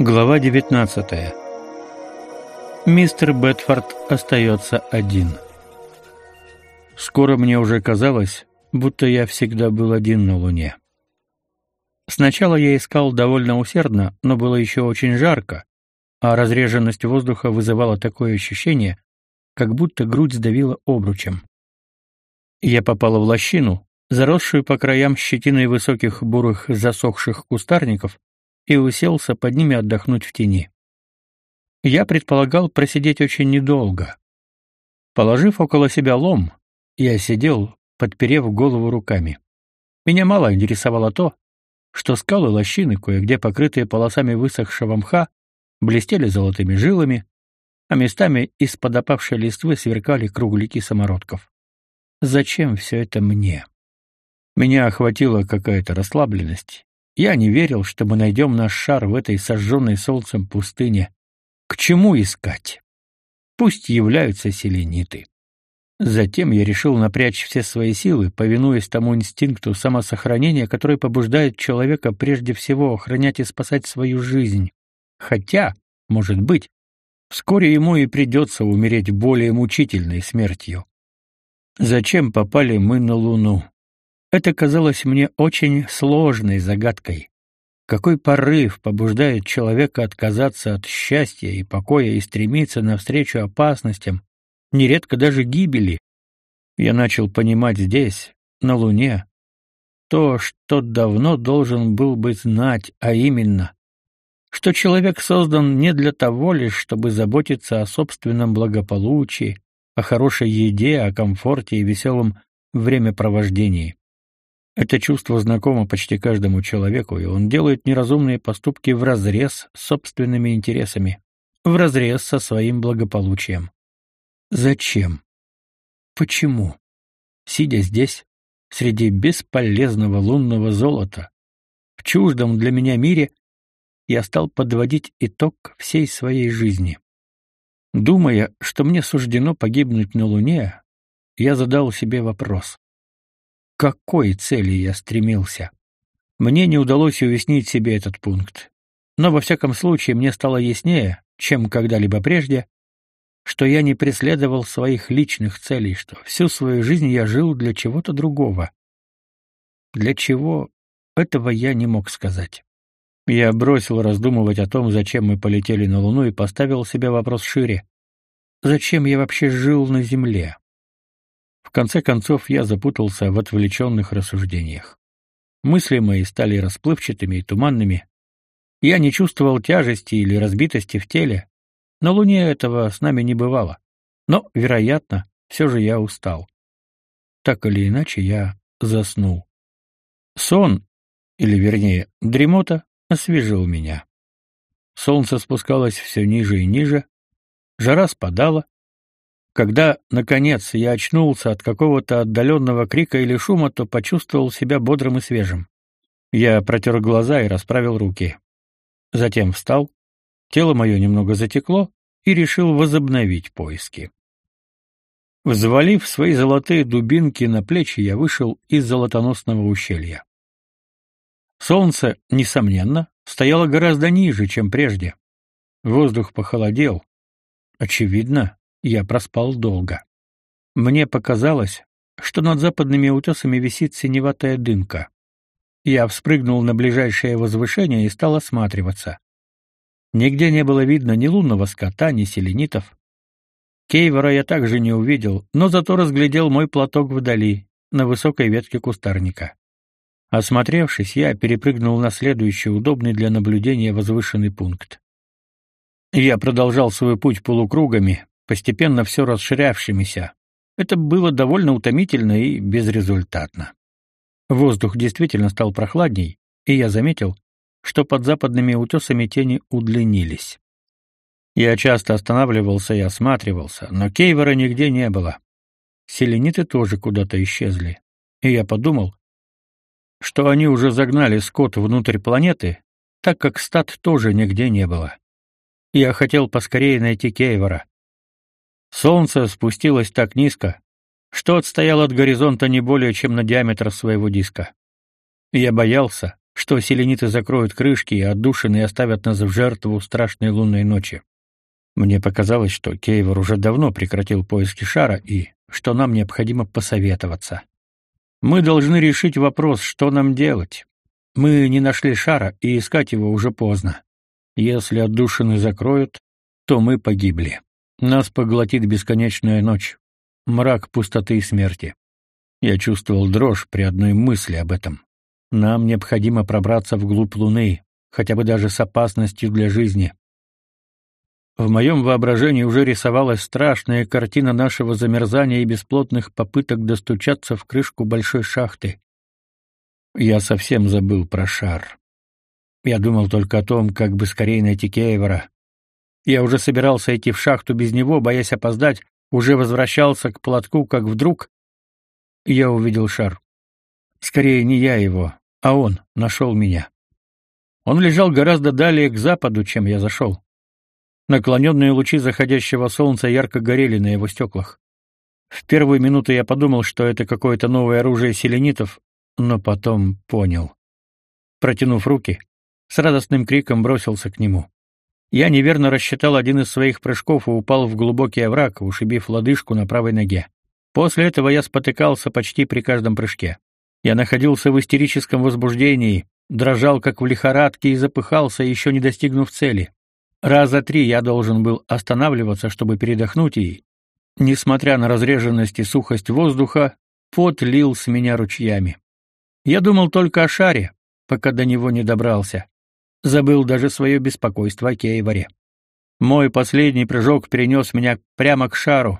Глава 19. Мистер Бетфорд остается один. Скоро мне уже казалось, будто я всегда был один на Луне. Сначала я искал довольно усердно, но было еще очень жарко, а разреженность воздуха вызывала такое ощущение, как будто грудь сдавила обручем. Я попал в лощину, заросшую по краям щетиной высоких бурых засохших кустарников, и уселся под ними отдохнуть в тени. Я предполагал просидеть очень недолго. Положив около себя лом, я сидел, подперев голову руками. Меня мало интересовало то, что скалы лощины, кое-где покрытые полосами высохшего мха, блестели золотыми жилами, а местами из-под опавшей листвы сверкали кругляки самородков. Зачем все это мне? Меня охватила какая-то расслабленность. Я не верил, что мы найдем наш шар в этой сожженной солнцем пустыне. К чему искать? Пусть являются селениты. Затем я решил напрячь все свои силы, повинуясь тому инстинкту самосохранения, который побуждает человека прежде всего охранять и спасать свою жизнь. Хотя, может быть, вскоре ему и придется умереть более мучительной смертью. Зачем попали мы на Луну? Это казалось мне очень сложной загадкой. Какой порыв побуждает человека отказаться от счастья и покоя и стремиться навстречу опасностям, нередко даже гибели? Я начал понимать здесь, на Луне, то, что давно должен был бы знать, а именно, что человек создан не для того лишь, чтобы заботиться о собственном благополучии, о хорошей еде, о комфорте и веселом времяпровождении. Это чувство знакомо почти каждому человеку, и он делает неразумные поступки вразрез с собственными интересами, вразрез со своим благополучием. Зачем? Почему? Сидя здесь, среди бесполезного лунного золота, в чуждом для меня мире, я стал подводить итог всей своей жизни. Думая, что мне суждено погибнуть на Луне, я задал себе вопрос какой цели я стремился. Мне не удалось уяснить себе этот пункт. Но во всяком случае мне стало яснее, чем когда-либо прежде, что я не преследовал своих личных целей, что всю свою жизнь я жил для чего-то другого. Для чего этого я не мог сказать. Я бросил раздумывать о том, зачем мы полетели на Луну и поставил себе вопрос шире. Зачем я вообще жил на Земле? В конце концов я запутался в отвлеченных рассуждениях. Мысли мои стали расплывчатыми и туманными. Я не чувствовал тяжести или разбитости в теле. На Луне этого с нами не бывало. Но, вероятно, все же я устал. Так или иначе, я заснул. Сон, или вернее, дремота, освежил меня. Солнце спускалось все ниже и ниже, жара спадала, когда, наконец, я очнулся от какого-то отдаленного крика или шума, то почувствовал себя бодрым и свежим. Я протер глаза и расправил руки. Затем встал, тело мое немного затекло и решил возобновить поиски. Взвалив свои золотые дубинки на плечи, я вышел из золотоносного ущелья. Солнце, несомненно, стояло гораздо ниже, чем прежде. Воздух похолодел. Очевидно, я проспал долго. Мне показалось, что над западными утесами висит синеватая дымка. Я вспрыгнул на ближайшее возвышение и стал осматриваться. Нигде не было видно ни лунного скота, ни селенитов. Кейвора я также не увидел, но зато разглядел мой платок вдали, на высокой ветке кустарника. Осмотревшись, я перепрыгнул на следующий удобный для наблюдения возвышенный пункт. Я продолжал свой путь полукругами, постепенно все расширявшимися. Это было довольно утомительно и безрезультатно. Воздух действительно стал прохладней, и я заметил, что под западными утесами тени удлинились. Я часто останавливался и осматривался, но Кейвора нигде не было. Селениты тоже куда-то исчезли. И я подумал, что они уже загнали скот внутрь планеты, так как стад тоже нигде не было. Я хотел поскорее найти Кейвора. Солнце спустилось так низко, что отстояло от горизонта не более чем на диаметр своего диска. Я боялся, что селениты закроют крышки и отдушины и оставят нас в жертву страшной лунной ночи. Мне показалось, что Кейвор уже давно прекратил поиски шара и что нам необходимо посоветоваться. Мы должны решить вопрос, что нам делать. Мы не нашли шара, и искать его уже поздно. Если отдушины закроют, то мы погибли. Нас поглотит бесконечная ночь, мрак пустоты и смерти. Я чувствовал дрожь при одной мысли об этом. Нам необходимо пробраться вглубь Луны, хотя бы даже с опасностью для жизни. В моем воображении уже рисовалась страшная картина нашего замерзания и бесплотных попыток достучаться в крышку большой шахты. Я совсем забыл про шар. Я думал только о том, как бы скорее найти Кейвора. Я уже собирался идти в шахту без него, боясь опоздать, уже возвращался к платку, как вдруг я увидел шар. Скорее не я его, а он нашел меня. Он лежал гораздо далее к западу, чем я зашел. Наклоненные лучи заходящего солнца ярко горели на его стеклах. В первые минуты я подумал, что это какое-то новое оружие селенитов, но потом понял. Протянув руки, с радостным криком бросился к нему. Я неверно рассчитал один из своих прыжков и упал в глубокий овраг, ушибив лодыжку на правой ноге. После этого я спотыкался почти при каждом прыжке. Я находился в истерическом возбуждении, дрожал как в лихорадке и запыхался, еще не достигнув цели. Раза три я должен был останавливаться, чтобы передохнуть, и, несмотря на разреженность и сухость воздуха, пот лил с меня ручьями. Я думал только о шаре, пока до него не добрался. Забыл даже свое беспокойство о Кейворе. Мой последний прыжок перенес меня прямо к шару.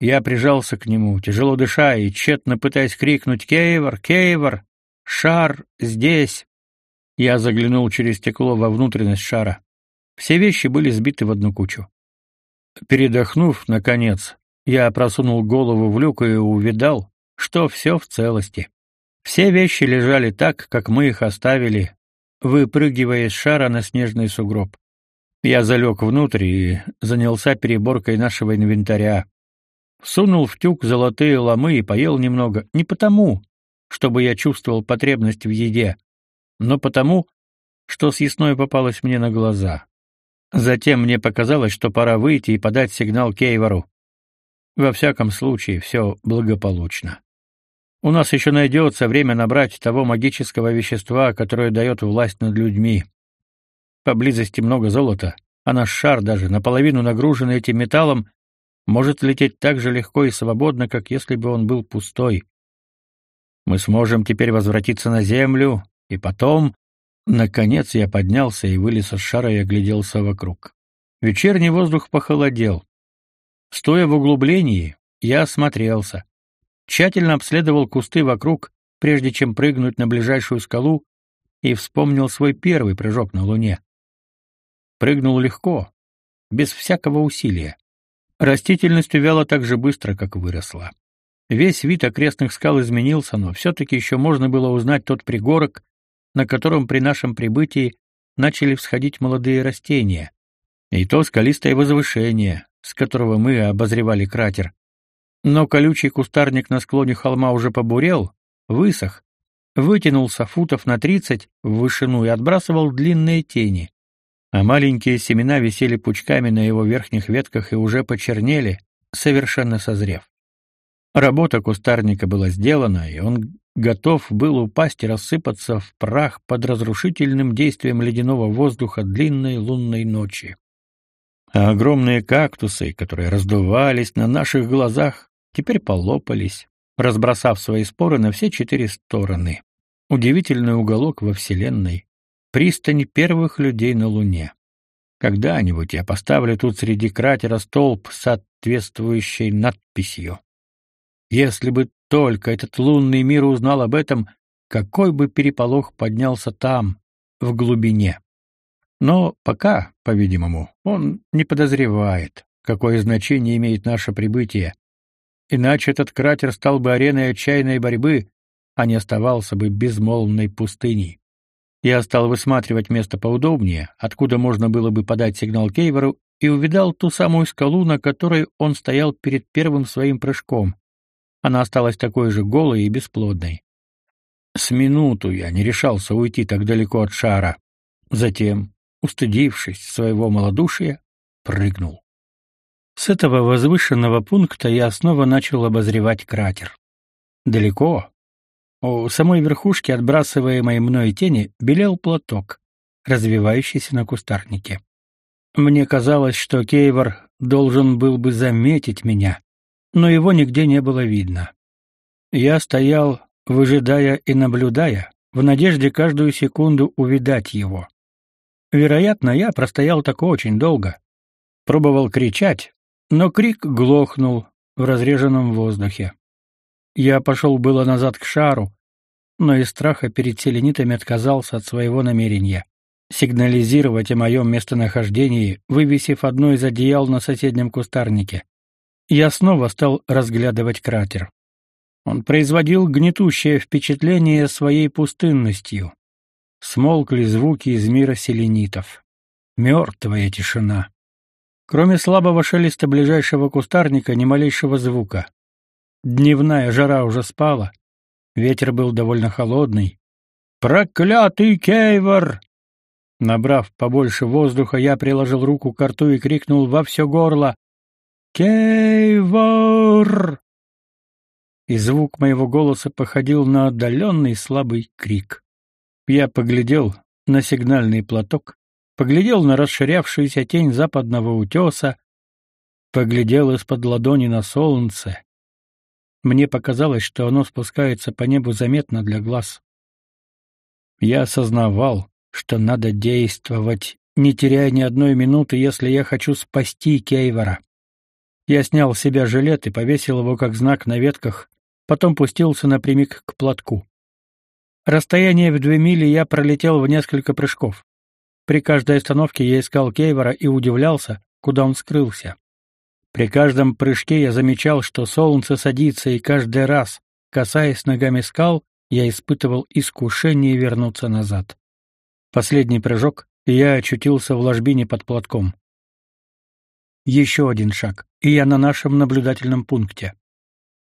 Я прижался к нему, тяжело дыша и тщетно пытаясь крикнуть «Кейвор! Кейвор! Шар здесь!» Я заглянул через стекло во внутренность шара. Все вещи были сбиты в одну кучу. Передохнув, наконец, я просунул голову в люк и увидал, что все в целости. Все вещи лежали так, как мы их оставили, выпрыгивая из шара на снежный сугроб. Я залег внутрь и занялся переборкой нашего инвентаря. Сунул в тюк золотые ломы и поел немного, не потому, чтобы я чувствовал потребность в еде, но потому, что съестное попалось мне на глаза. Затем мне показалось, что пора выйти и подать сигнал Кейвору. Во всяком случае, все благополучно. У нас еще найдется время набрать того магического вещества, которое дает власть над людьми. Поблизости много золота, а наш шар, даже наполовину нагруженный этим металлом, может лететь так же легко и свободно, как если бы он был пустой. Мы сможем теперь возвратиться на землю, и потом, Наконец я поднялся и вылез из шара и огляделся вокруг. Вечерний воздух похолодел. Стоя в углублении, я осмотрелся. Тщательно обследовал кусты вокруг, прежде чем прыгнуть на ближайшую скалу, и вспомнил свой первый прыжок на Луне. Прыгнул легко, без всякого усилия. Растительность увяла так же быстро, как выросла. Весь вид окрестных скал изменился, но все-таки еще можно было узнать тот пригорок, на котором при нашем прибытии начали всходить молодые растения, и то скалистое возвышение, с которого мы обозревали кратер. Но колючий кустарник на склоне холма уже побурел, высох, вытянулся футов на тридцать в вышину и отбрасывал длинные тени, а маленькие семена висели пучками на его верхних ветках и уже почернели, совершенно созрев. Работа кустарника была сделана, и он готов был упасть и рассыпаться в прах под разрушительным действием ледяного воздуха длинной лунной ночи. А огромные кактусы, которые раздувались на наших глазах, теперь полопались, разбросав свои споры на все четыре стороны. Удивительный уголок во Вселенной, пристань первых людей на Луне. Когда-нибудь я поставлю тут среди кратера столб с соответствующей надписью. Если бы только этот лунный мир узнал об этом, какой бы переполох поднялся там, в глубине. Но пока, по-видимому, он не подозревает, какое значение имеет наше прибытие. Иначе этот кратер стал бы ареной отчаянной борьбы, а не оставался бы безмолвной пустыней. Я стал высматривать место поудобнее, откуда можно было бы подать сигнал Кейвору, и увидал ту самую скалу, на которой он стоял перед первым своим прыжком она осталась такой же голой и бесплодной. С минуту я не решался уйти так далеко от шара. Затем, устыдившись своего малодушия, прыгнул. С этого возвышенного пункта я снова начал обозревать кратер. Далеко, у самой верхушки отбрасываемой мной тени белел платок, развивающийся на кустарнике. Мне казалось, что Кейвор должен был бы заметить меня, но его нигде не было видно. Я стоял, выжидая и наблюдая, в надежде каждую секунду увидать его. Вероятно, я простоял так очень долго. Пробовал кричать, но крик глохнул в разреженном воздухе. Я пошел было назад к шару, но из страха перед селенитами отказался от своего намерения сигнализировать о моем местонахождении, вывесив одно из одеял на соседнем кустарнике. Я снова стал разглядывать кратер. Он производил гнетущее впечатление своей пустынностью. Смолкли звуки из мира селенитов. Мертвая тишина. Кроме слабого шелеста ближайшего кустарника ни малейшего звука. Дневная жара уже спала. Ветер был довольно холодный. «Проклятый Кейвор!» Набрав побольше воздуха, я приложил руку к рту и крикнул во все горло «Кейвор!» И звук моего голоса походил на отдаленный слабый крик. Я поглядел на сигнальный платок, поглядел на расширявшуюся тень западного утеса, поглядел из-под ладони на солнце. Мне показалось, что оно спускается по небу заметно для глаз. Я осознавал, что надо действовать, не теряя ни одной минуты, если я хочу спасти Кейвора. Я снял с себя жилет и повесил его как знак на ветках, потом пустился напрямик к плотку. Расстояние в две мили я пролетел в несколько прыжков. При каждой остановке я искал Кейвора и удивлялся, куда он скрылся. При каждом прыжке я замечал, что солнце садится, и каждый раз, касаясь ногами скал, я испытывал искушение вернуться назад. Последний прыжок, и я очутился в ложбине под платком. Еще один шаг, и я на нашем наблюдательном пункте.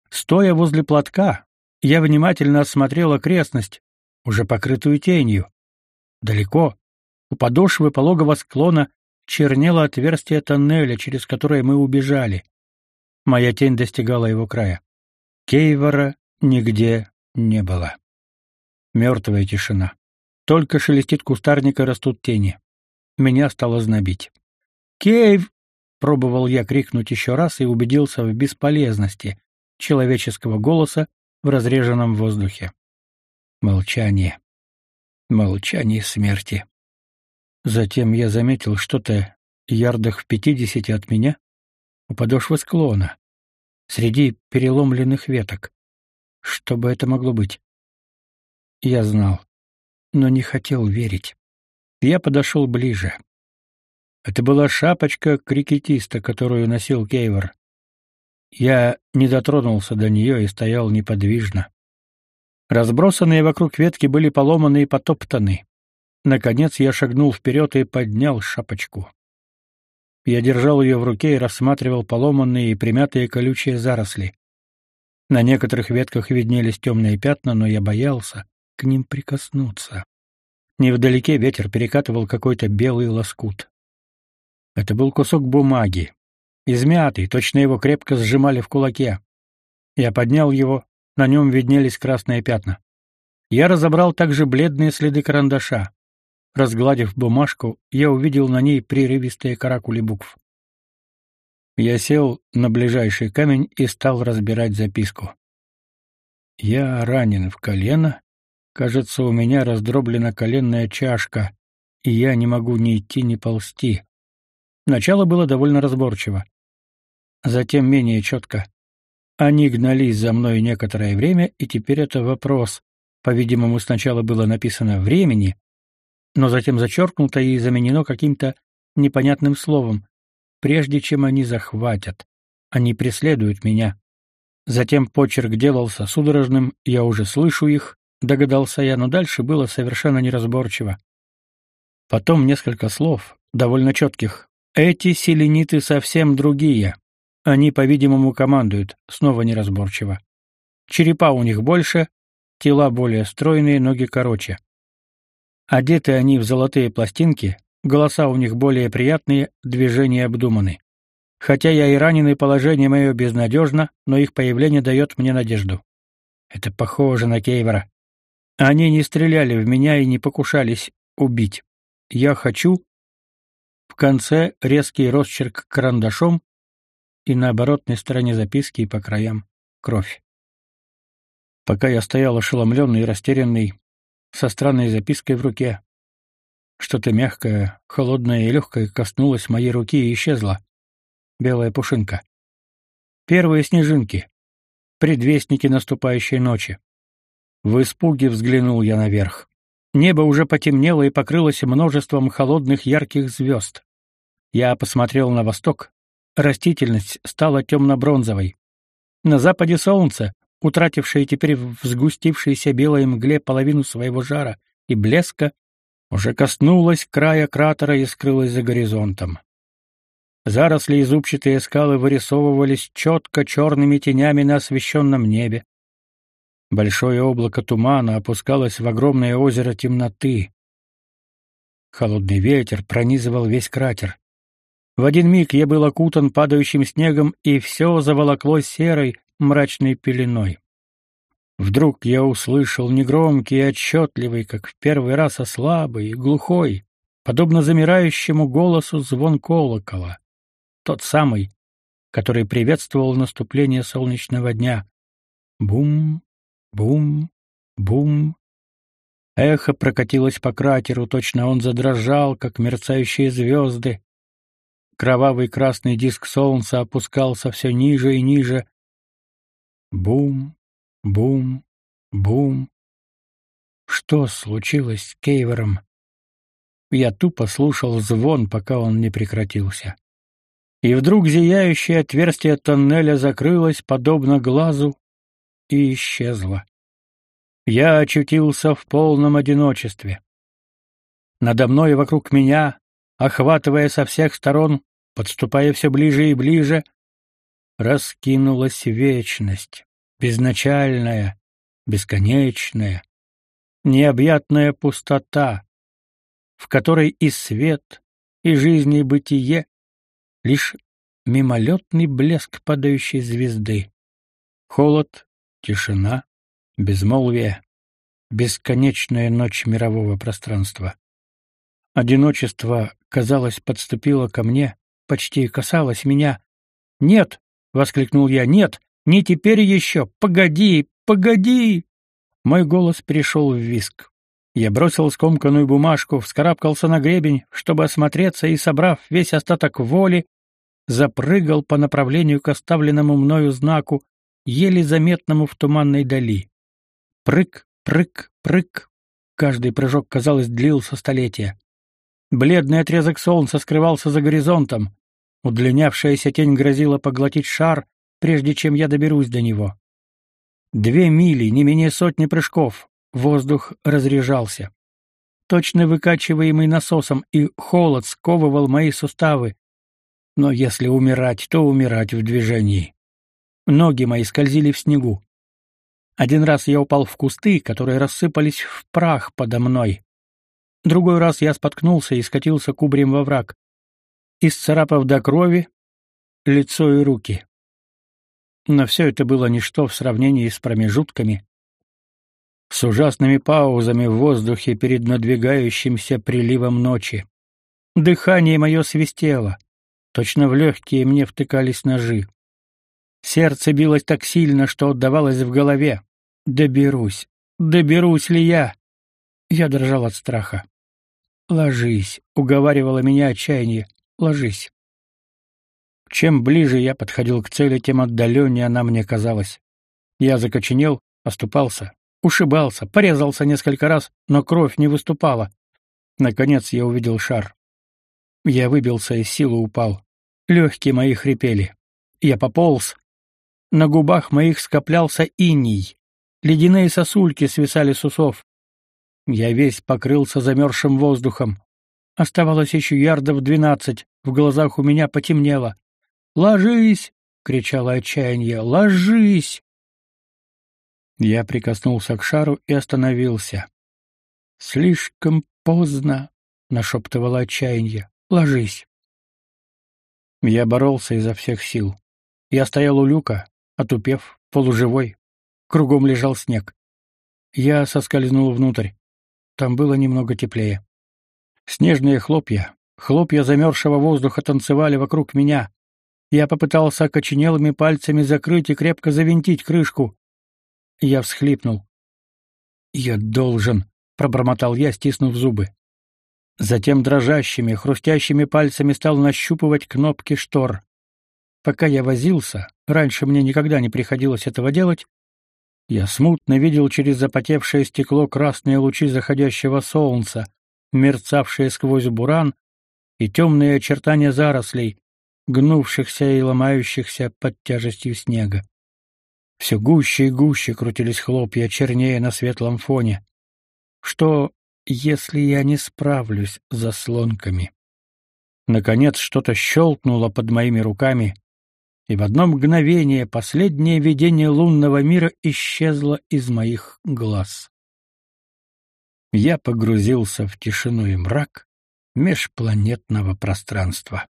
Стоя возле платка, я внимательно осмотрел окрестность, уже покрытую тенью. Далеко, у подошвы пологого склона, чернело отверстие тоннеля, через которое мы убежали. Моя тень достигала его края. Кейвора нигде не было. Мертвая тишина. Только шелестит кустарник и растут тени. Меня стало знобить. «Кейв!» — пробовал я крикнуть еще раз и убедился в бесполезности человеческого голоса в разреженном воздухе. Молчание. Молчание смерти. Затем я заметил что-то ярдах в пятидесяти от меня, у подошвы склона, среди переломленных веток. Что бы это могло быть? Я знал, но не хотел верить. Я подошел ближе. Это была шапочка крикетиста, которую носил Кейвор. Я не дотронулся до нее и стоял неподвижно. Разбросанные вокруг ветки были поломаны и потоптаны. Наконец я шагнул вперед и поднял шапочку. Я держал ее в руке и рассматривал поломанные и примятые колючие заросли. На некоторых ветках виднелись темные пятна, но я боялся к ним прикоснуться. Невдалеке ветер перекатывал какой-то белый лоскут. Это был кусок бумаги, измятый, точно его крепко сжимали в кулаке. Я поднял его, на нем виднелись красные пятна. Я разобрал также бледные следы карандаша. Разгладив бумажку, я увидел на ней прерывистые каракули букв. Я сел на ближайший камень и стал разбирать записку. Я ранен в колено. Кажется, у меня раздроблена коленная чашка, и я не могу ни идти, ни ползти. Начало было довольно разборчиво. Затем менее четко. Они гнались за мной некоторое время, и теперь это вопрос. По-видимому, сначала было написано «времени», но затем зачеркнуто и заменено каким-то непонятным словом. Прежде чем они захватят, они преследуют меня. Затем почерк делался судорожным, я уже слышу их, догадался я, но дальше было совершенно неразборчиво. Потом несколько слов, довольно четких. Эти селениты совсем другие. Они, по-видимому, командуют, снова неразборчиво. Черепа у них больше, тела более стройные, ноги короче. Одеты они в золотые пластинки, голоса у них более приятные, движения обдуманы. Хотя я и раненый, положение мое безнадежно, но их появление дает мне надежду. Это похоже на Кейвора. Они не стреляли в меня и не покушались убить. Я хочу... В конце резкий росчерк карандашом и на оборотной стороне записки и по краям кровь. Пока я стоял ошеломленный и растерянный, со странной запиской в руке, что-то мягкое, холодное и легкое коснулось моей руки и исчезло. Белая пушинка. Первые снежинки. Предвестники наступающей ночи. В испуге взглянул я наверх. Небо уже потемнело и покрылось множеством холодных ярких звезд. Я посмотрел на восток. Растительность стала темно-бронзовой. На западе солнце, утратившее теперь в сгустившейся белой мгле половину своего жара и блеска, уже коснулось края кратера и скрылось за горизонтом. Заросли и зубчатые скалы вырисовывались четко черными тенями на освещенном небе. Большое облако тумана опускалось в огромное озеро темноты. Холодный ветер пронизывал весь кратер. В один миг я был окутан падающим снегом, и все заволокло серой, мрачной пеленой. Вдруг я услышал негромкий и отчетливый, как в первый раз, а слабый и глухой, подобно замирающему голосу звон колокола. Тот самый, который приветствовал наступление солнечного дня. Бум, Бум, бум. Эхо прокатилось по кратеру, точно он задрожал, как мерцающие звезды. Кровавый красный диск солнца опускался все ниже и ниже. Бум, бум, бум. Что случилось с Кейвером? Я тупо слушал звон, пока он не прекратился. И вдруг зияющее отверстие тоннеля закрылось, подобно глазу, и исчезла. Я очутился в полном одиночестве. Надо мной и вокруг меня, охватывая со всех сторон, подступая все ближе и ближе, раскинулась вечность, безначальная, бесконечная, необъятная пустота, в которой и свет, и жизнь, и бытие — лишь мимолетный блеск падающей звезды. Холод Тишина, безмолвие, бесконечная ночь мирового пространства. Одиночество, казалось, подступило ко мне, почти касалось меня. «Нет!» — воскликнул я. «Нет! Не теперь еще! Погоди! Погоди!» Мой голос пришел в виск. Я бросил скомканную бумажку, вскарабкался на гребень, чтобы осмотреться и, собрав весь остаток воли, запрыгал по направлению к оставленному мною знаку, еле заметному в туманной дали. Прыг, прыг, прыг. Каждый прыжок, казалось, длился столетия. Бледный отрезок солнца скрывался за горизонтом. Удлинявшаяся тень грозила поглотить шар, прежде чем я доберусь до него. Две мили, не менее сотни прыжков. Воздух разряжался. Точно выкачиваемый насосом, и холод сковывал мои суставы. Но если умирать, то умирать в движении. Ноги мои скользили в снегу. Один раз я упал в кусты, которые рассыпались в прах подо мной. Другой раз я споткнулся и скатился кубрем во враг, исцарапав до крови лицо и руки. Но все это было ничто в сравнении с промежутками, с ужасными паузами в воздухе перед надвигающимся приливом ночи. Дыхание мое свистело, точно в легкие мне втыкались ножи. Сердце билось так сильно, что отдавалось в голове. Доберусь. Доберусь ли я? Я дрожал от страха. Ложись, уговаривало меня отчаяние. Ложись. Чем ближе я подходил к цели, тем отдаленнее она мне казалась. Я закоченел, оступался, ушибался, порезался несколько раз, но кровь не выступала. Наконец я увидел шар. Я выбился из силы упал. Легкие мои хрипели. Я пополз, на губах моих скоплялся иней. Ледяные сосульки свисали с усов. Я весь покрылся замерзшим воздухом. Оставалось еще ярдов двенадцать, в глазах у меня потемнело. «Ложись!» — кричало отчаяние. «Ложись!» Я прикоснулся к шару и остановился. «Слишком поздно», — нашептывало отчаяние. «Ложись». Я боролся изо всех сил. Я стоял у люка, отупев, полуживой. Кругом лежал снег. Я соскользнул внутрь. Там было немного теплее. Снежные хлопья, хлопья замерзшего воздуха танцевали вокруг меня. Я попытался окоченелыми пальцами закрыть и крепко завинтить крышку. Я всхлипнул. «Я должен», — пробормотал я, стиснув зубы. Затем дрожащими, хрустящими пальцами стал нащупывать кнопки штор. Пока я возился, раньше мне никогда не приходилось этого делать, я смутно видел через запотевшее стекло красные лучи заходящего солнца, мерцавшие сквозь буран, и темные очертания зарослей, гнувшихся и ломающихся под тяжестью снега. Все гуще и гуще крутились хлопья, чернее на светлом фоне. Что, если я не справлюсь с заслонками? Наконец что-то щелкнуло под моими руками, и в одно мгновение последнее видение лунного мира исчезло из моих глаз. Я погрузился в тишину и мрак межпланетного пространства.